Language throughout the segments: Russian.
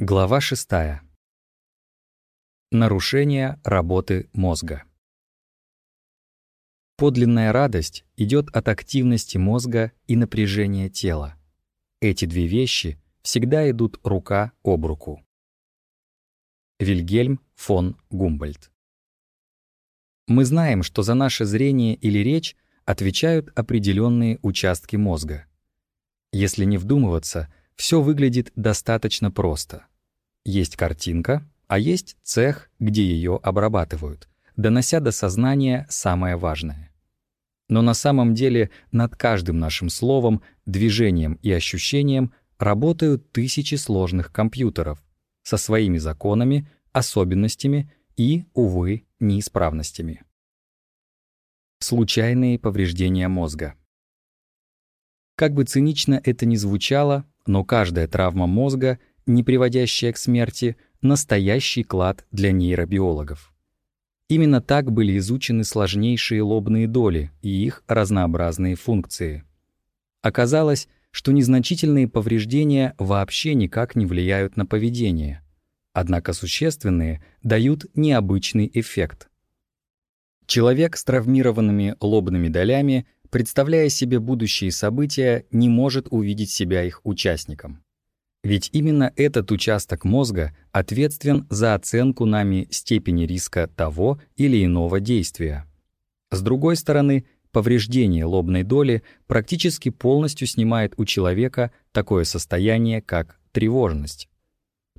Глава 6. Нарушение работы мозга. Подлинная радость идет от активности мозга и напряжения тела. Эти две вещи всегда идут рука об руку. Вильгельм фон Гумбольдт. Мы знаем, что за наше зрение или речь отвечают определенные участки мозга. Если не вдумываться, все выглядит достаточно просто. Есть картинка, а есть цех, где ее обрабатывают, донося до сознания самое важное. Но на самом деле над каждым нашим словом, движением и ощущением работают тысячи сложных компьютеров со своими законами, особенностями и, увы, неисправностями. Случайные повреждения мозга. Как бы цинично это ни звучало, но каждая травма мозга не приводящая к смерти, настоящий клад для нейробиологов. Именно так были изучены сложнейшие лобные доли и их разнообразные функции. Оказалось, что незначительные повреждения вообще никак не влияют на поведение, однако существенные дают необычный эффект. Человек с травмированными лобными долями, представляя себе будущие события, не может увидеть себя их участником. Ведь именно этот участок мозга ответственен за оценку нами степени риска того или иного действия. С другой стороны, повреждение лобной доли практически полностью снимает у человека такое состояние, как тревожность.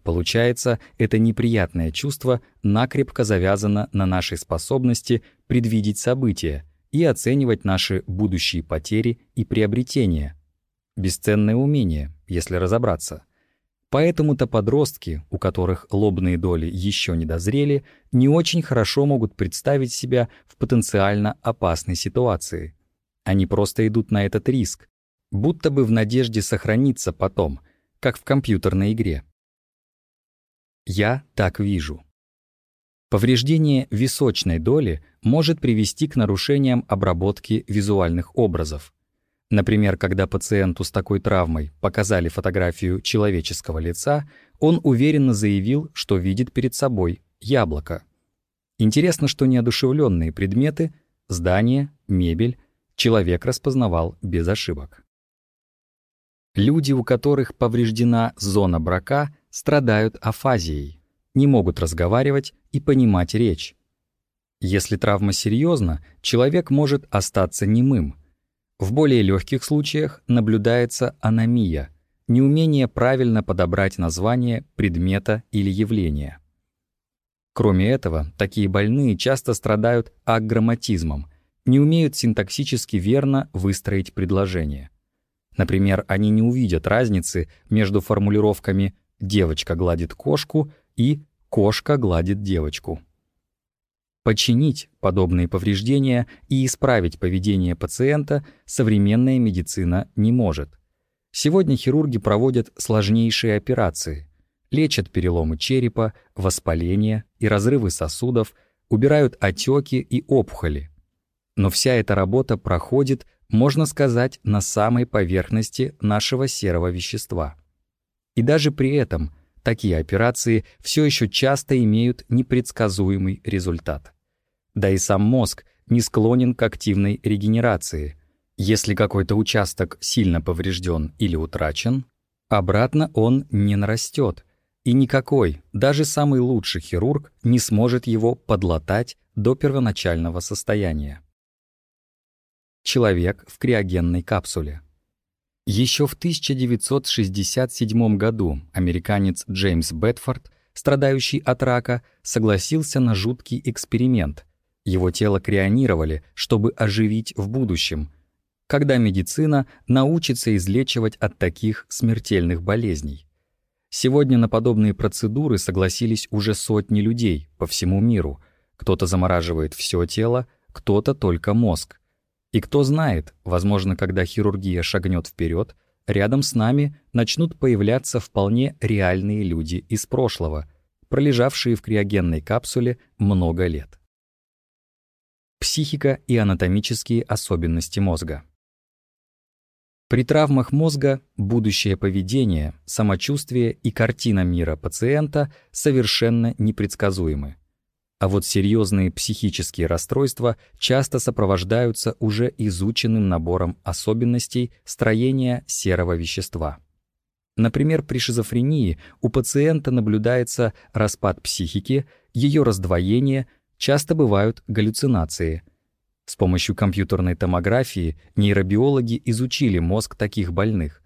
Получается, это неприятное чувство накрепко завязано на нашей способности предвидеть события и оценивать наши будущие потери и приобретения. Бесценное умение, если разобраться. Поэтому-то подростки, у которых лобные доли еще не дозрели, не очень хорошо могут представить себя в потенциально опасной ситуации. Они просто идут на этот риск, будто бы в надежде сохраниться потом, как в компьютерной игре. Я так вижу. Повреждение височной доли может привести к нарушениям обработки визуальных образов, Например, когда пациенту с такой травмой показали фотографию человеческого лица, он уверенно заявил, что видит перед собой яблоко. Интересно, что неодушевленные предметы — здание, мебель — человек распознавал без ошибок. Люди, у которых повреждена зона брака, страдают афазией, не могут разговаривать и понимать речь. Если травма серьезна, человек может остаться немым, в более легких случаях наблюдается аномия, неумение правильно подобрать название предмета или явления. Кроме этого, такие больные часто страдают агграмматизмом, не умеют синтаксически верно выстроить предложение. Например, они не увидят разницы между формулировками «девочка гладит кошку» и «кошка гладит девочку». Починить подобные повреждения и исправить поведение пациента современная медицина не может. Сегодня хирурги проводят сложнейшие операции, лечат переломы черепа, воспаления и разрывы сосудов, убирают отеки и опухоли. Но вся эта работа проходит, можно сказать, на самой поверхности нашего серого вещества. И даже при этом такие операции все еще часто имеют непредсказуемый результат. Да и сам мозг не склонен к активной регенерации. Если какой-то участок сильно поврежден или утрачен, обратно он не нарастет, и никакой, даже самый лучший хирург не сможет его подлатать до первоначального состояния. Человек в криогенной капсуле. Еще в 1967 году американец Джеймс Бетфорд, страдающий от рака, согласился на жуткий эксперимент, его тело крионировали, чтобы оживить в будущем, когда медицина научится излечивать от таких смертельных болезней. Сегодня на подобные процедуры согласились уже сотни людей по всему миру. Кто-то замораживает все тело, кто-то только мозг. И кто знает, возможно, когда хирургия шагнет вперед, рядом с нами начнут появляться вполне реальные люди из прошлого, пролежавшие в криогенной капсуле много лет. Психика и анатомические особенности мозга. При травмах мозга будущее поведение, самочувствие и картина мира пациента совершенно непредсказуемы. А вот серьезные психические расстройства часто сопровождаются уже изученным набором особенностей строения серого вещества. Например, при шизофрении у пациента наблюдается распад психики, ее раздвоение, часто бывают галлюцинации. С помощью компьютерной томографии нейробиологи изучили мозг таких больных.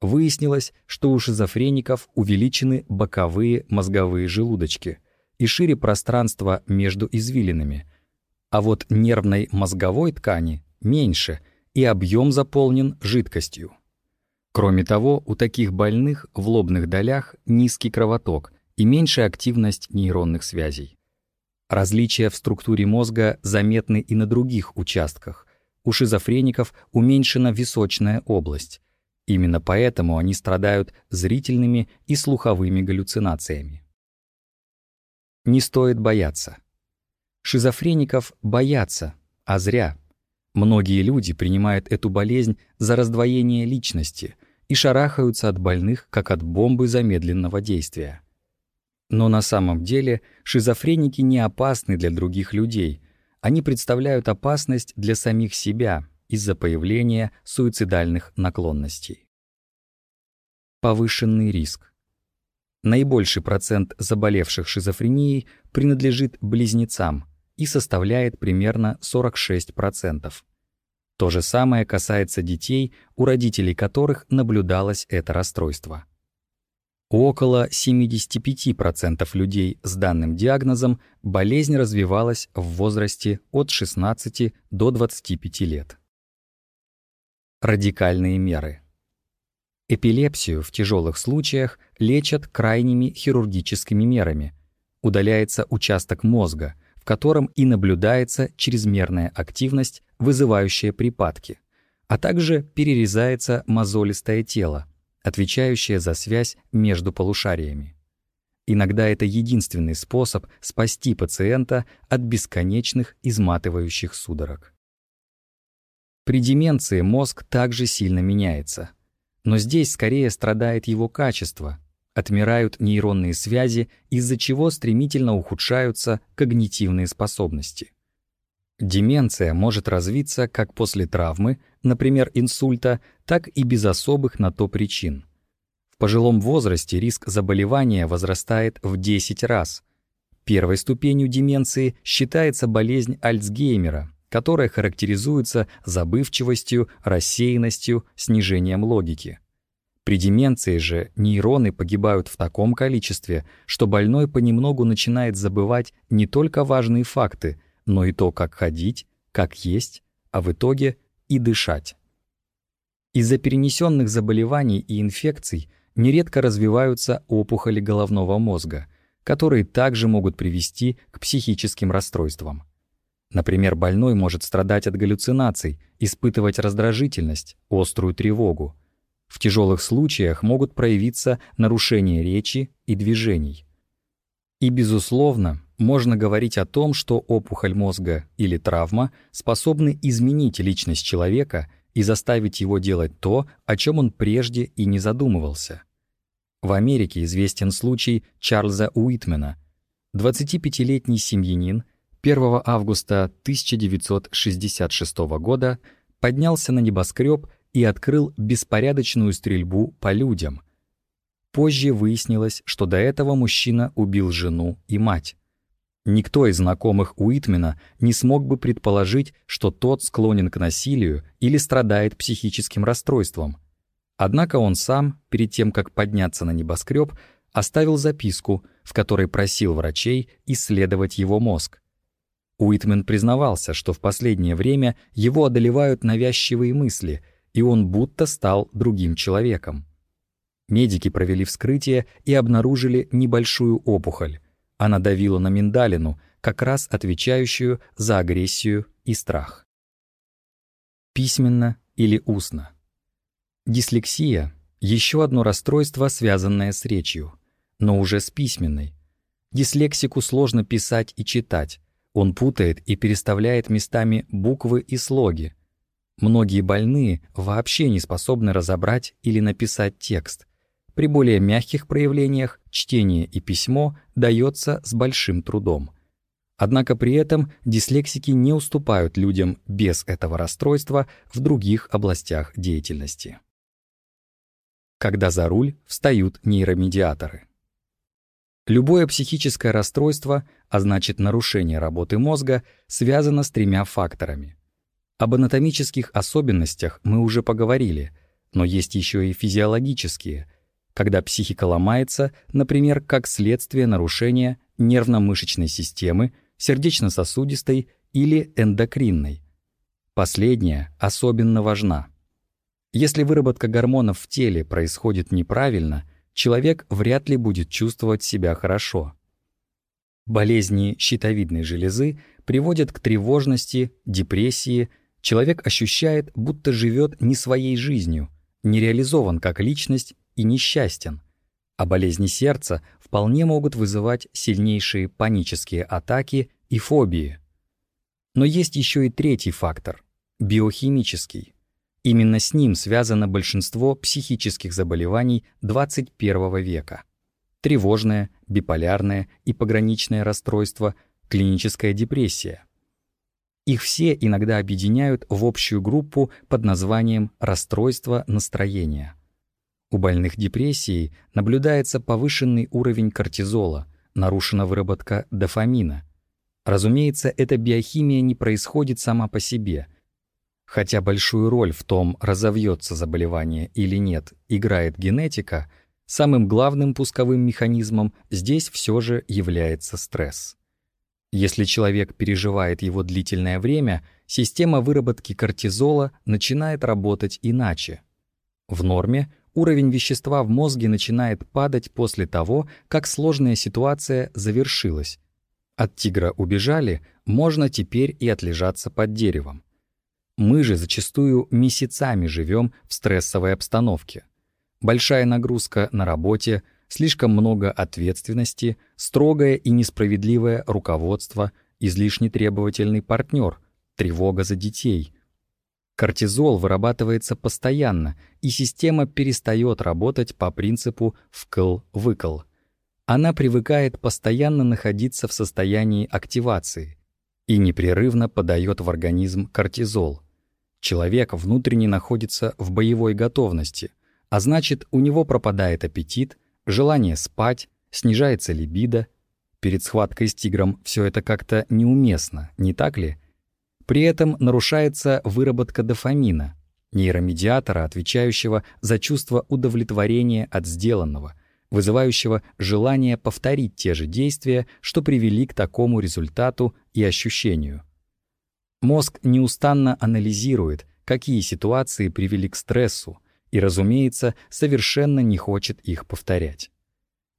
Выяснилось, что у шизофреников увеличены боковые мозговые желудочки и шире пространство между извилинами, а вот нервной мозговой ткани меньше и объем заполнен жидкостью. Кроме того, у таких больных в лобных долях низкий кровоток и меньшая активность нейронных связей. Различия в структуре мозга заметны и на других участках. У шизофреников уменьшена височная область. Именно поэтому они страдают зрительными и слуховыми галлюцинациями. Не стоит бояться. Шизофреников боятся, а зря. Многие люди принимают эту болезнь за раздвоение личности и шарахаются от больных, как от бомбы замедленного действия. Но на самом деле шизофреники не опасны для других людей. Они представляют опасность для самих себя из-за появления суицидальных наклонностей. Повышенный риск. Наибольший процент заболевших шизофренией принадлежит близнецам и составляет примерно 46%. То же самое касается детей, у родителей которых наблюдалось это расстройство. У около 75% людей с данным диагнозом болезнь развивалась в возрасте от 16 до 25 лет. Радикальные меры. Эпилепсию в тяжелых случаях лечат крайними хирургическими мерами. Удаляется участок мозга, в котором и наблюдается чрезмерная активность, вызывающая припадки, а также перерезается мозолистое тело, отвечающая за связь между полушариями. Иногда это единственный способ спасти пациента от бесконечных изматывающих судорог. При деменции мозг также сильно меняется. Но здесь скорее страдает его качество. Отмирают нейронные связи, из-за чего стремительно ухудшаются когнитивные способности. Деменция может развиться как после травмы, например, инсульта, так и без особых на то причин. В пожилом возрасте риск заболевания возрастает в 10 раз. Первой ступенью деменции считается болезнь Альцгеймера, которая характеризуется забывчивостью, рассеянностью, снижением логики. При деменции же нейроны погибают в таком количестве, что больной понемногу начинает забывать не только важные факты, но и то, как ходить, как есть, а в итоге и дышать. Из-за перенесенных заболеваний и инфекций нередко развиваются опухоли головного мозга, которые также могут привести к психическим расстройствам. Например, больной может страдать от галлюцинаций, испытывать раздражительность, острую тревогу. В тяжелых случаях могут проявиться нарушения речи и движений. И, безусловно, можно говорить о том, что опухоль мозга или травма способны изменить личность человека и заставить его делать то, о чем он прежде и не задумывался. В Америке известен случай Чарльза Уитмена. 25-летний семьянин 1 августа 1966 года поднялся на небоскреб и открыл беспорядочную стрельбу по людям. Позже выяснилось, что до этого мужчина убил жену и мать. Никто из знакомых Уитмена не смог бы предположить, что тот склонен к насилию или страдает психическим расстройством. Однако он сам, перед тем, как подняться на небоскреб, оставил записку, в которой просил врачей исследовать его мозг. Уитмен признавался, что в последнее время его одолевают навязчивые мысли, и он будто стал другим человеком. Медики провели вскрытие и обнаружили небольшую опухоль, она давила на миндалину, как раз отвечающую за агрессию и страх. Письменно или устно. Дислексия — еще одно расстройство, связанное с речью, но уже с письменной. Дислексику сложно писать и читать. Он путает и переставляет местами буквы и слоги. Многие больные вообще не способны разобрать или написать текст. При более мягких проявлениях чтение и письмо дается с большим трудом. Однако при этом дислексики не уступают людям без этого расстройства в других областях деятельности. Когда за руль встают нейромедиаторы. Любое психическое расстройство, а значит нарушение работы мозга, связано с тремя факторами. Об анатомических особенностях мы уже поговорили, но есть еще и физиологические, когда психика ломается, например, как следствие нарушения нервно-мышечной системы, сердечно-сосудистой или эндокринной. Последняя особенно важна. Если выработка гормонов в теле происходит неправильно, человек вряд ли будет чувствовать себя хорошо. Болезни щитовидной железы приводят к тревожности, депрессии, человек ощущает, будто живет не своей жизнью, не реализован как личность и несчастен. А болезни сердца вполне могут вызывать сильнейшие панические атаки и фобии. Но есть еще и третий фактор — биохимический. Именно с ним связано большинство психических заболеваний 21 века. Тревожное, биполярное и пограничное расстройство, клиническая депрессия. Их все иногда объединяют в общую группу под названием расстройство настроения. У больных депрессией наблюдается повышенный уровень кортизола, нарушена выработка дофамина, Разумеется, эта биохимия не происходит сама по себе. Хотя большую роль в том, разовьется заболевание или нет, играет генетика, самым главным пусковым механизмом здесь все же является стресс. Если человек переживает его длительное время, система выработки кортизола начинает работать иначе. В норме уровень вещества в мозге начинает падать после того, как сложная ситуация завершилась, от тигра убежали, можно теперь и отлежаться под деревом. Мы же зачастую месяцами живем в стрессовой обстановке. Большая нагрузка на работе, слишком много ответственности, строгое и несправедливое руководство, излишне требовательный партнер, тревога за детей. Кортизол вырабатывается постоянно, и система перестает работать по принципу «вкл-выкл». Она привыкает постоянно находиться в состоянии активации и непрерывно подает в организм кортизол. Человек внутренне находится в боевой готовности, а значит, у него пропадает аппетит, желание спать, снижается либидо. Перед схваткой с тигром все это как-то неуместно, не так ли? При этом нарушается выработка дофамина, нейромедиатора, отвечающего за чувство удовлетворения от сделанного — вызывающего желание повторить те же действия, что привели к такому результату и ощущению. Мозг неустанно анализирует, какие ситуации привели к стрессу, и, разумеется, совершенно не хочет их повторять.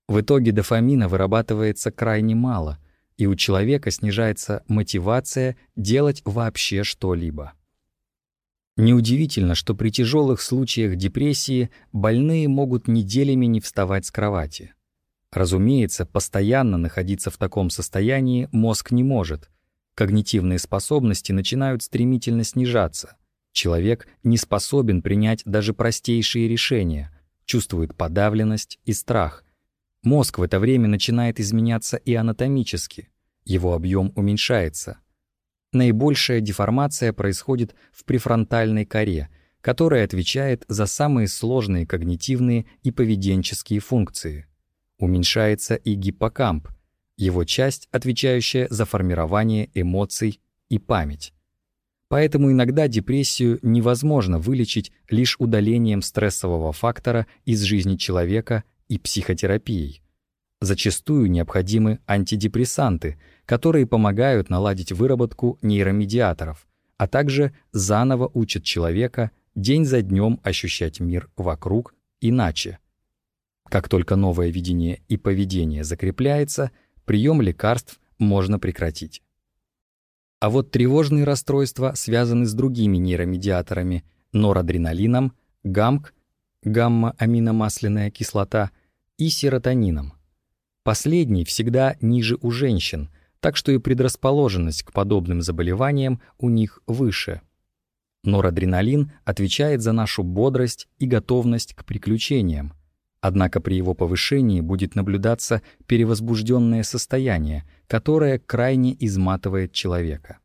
В итоге дофамина вырабатывается крайне мало, и у человека снижается мотивация делать вообще что-либо. Неудивительно, что при тяжелых случаях депрессии больные могут неделями не вставать с кровати. Разумеется, постоянно находиться в таком состоянии мозг не может. Когнитивные способности начинают стремительно снижаться. Человек не способен принять даже простейшие решения, чувствует подавленность и страх. Мозг в это время начинает изменяться и анатомически. Его объем уменьшается — Наибольшая деформация происходит в префронтальной коре, которая отвечает за самые сложные когнитивные и поведенческие функции. Уменьшается и гиппокамп, его часть, отвечающая за формирование эмоций и память. Поэтому иногда депрессию невозможно вылечить лишь удалением стрессового фактора из жизни человека и психотерапией. Зачастую необходимы антидепрессанты, которые помогают наладить выработку нейромедиаторов, а также заново учат человека день за днем ощущать мир вокруг иначе. Как только новое видение и поведение закрепляется, прием лекарств можно прекратить. А вот тревожные расстройства связаны с другими нейромедиаторами – норадреналином, ГАМК, гамма-аминомасляная кислота и серотонином. Последний всегда ниже у женщин, так что и предрасположенность к подобным заболеваниям у них выше. Норадреналин отвечает за нашу бодрость и готовность к приключениям. Однако при его повышении будет наблюдаться перевозбужденное состояние, которое крайне изматывает человека.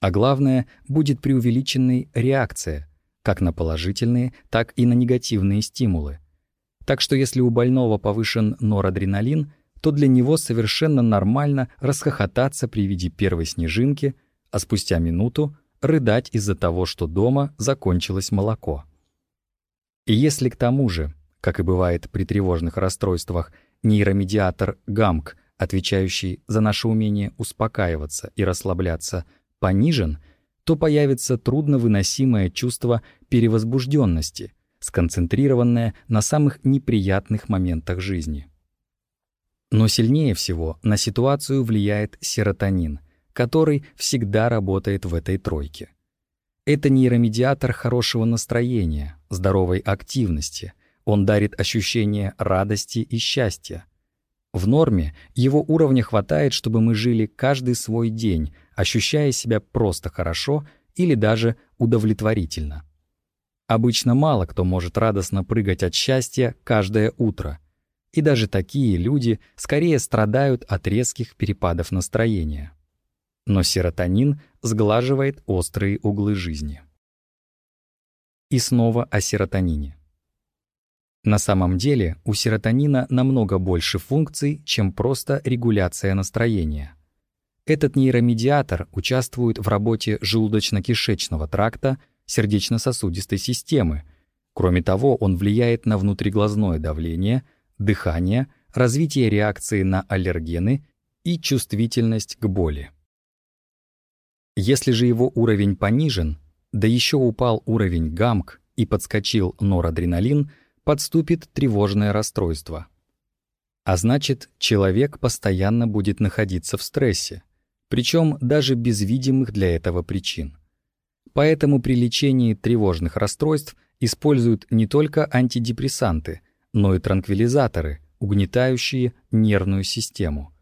А главное, будет преувеличенной реакция, как на положительные, так и на негативные стимулы. Так что если у больного повышен норадреналин, то для него совершенно нормально расхохотаться при виде первой снежинки, а спустя минуту рыдать из-за того, что дома закончилось молоко. И если к тому же, как и бывает при тревожных расстройствах, нейромедиатор ГАМК, отвечающий за наше умение успокаиваться и расслабляться, понижен, то появится трудновыносимое чувство перевозбужденности, сконцентрированное на самых неприятных моментах жизни. Но сильнее всего на ситуацию влияет серотонин, который всегда работает в этой тройке. Это нейромедиатор хорошего настроения, здоровой активности. Он дарит ощущение радости и счастья. В норме его уровня хватает, чтобы мы жили каждый свой день, ощущая себя просто хорошо или даже удовлетворительно. Обычно мало кто может радостно прыгать от счастья каждое утро. И даже такие люди скорее страдают от резких перепадов настроения но серотонин сглаживает острые углы жизни. И снова о серотонине. На самом деле у серотонина намного больше функций, чем просто регуляция настроения. Этот нейромедиатор участвует в работе желудочно-кишечного тракта, сердечно-сосудистой системы. Кроме того, он влияет на внутриглазное давление, дыхание, развитие реакции на аллергены и чувствительность к боли. Если же его уровень понижен, да еще упал уровень гамк и подскочил норадреналин, подступит тревожное расстройство. А значит, человек постоянно будет находиться в стрессе, причем даже без видимых для этого причин. Поэтому при лечении тревожных расстройств используют не только антидепрессанты, но и транквилизаторы, угнетающие нервную систему.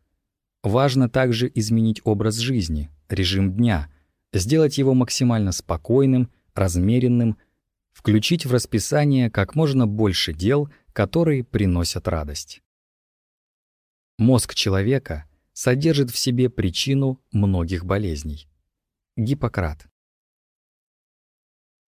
Важно также изменить образ жизни, режим дня, сделать его максимально спокойным, размеренным, включить в расписание как можно больше дел, которые приносят радость. Мозг человека содержит в себе причину многих болезней. Гиппократ.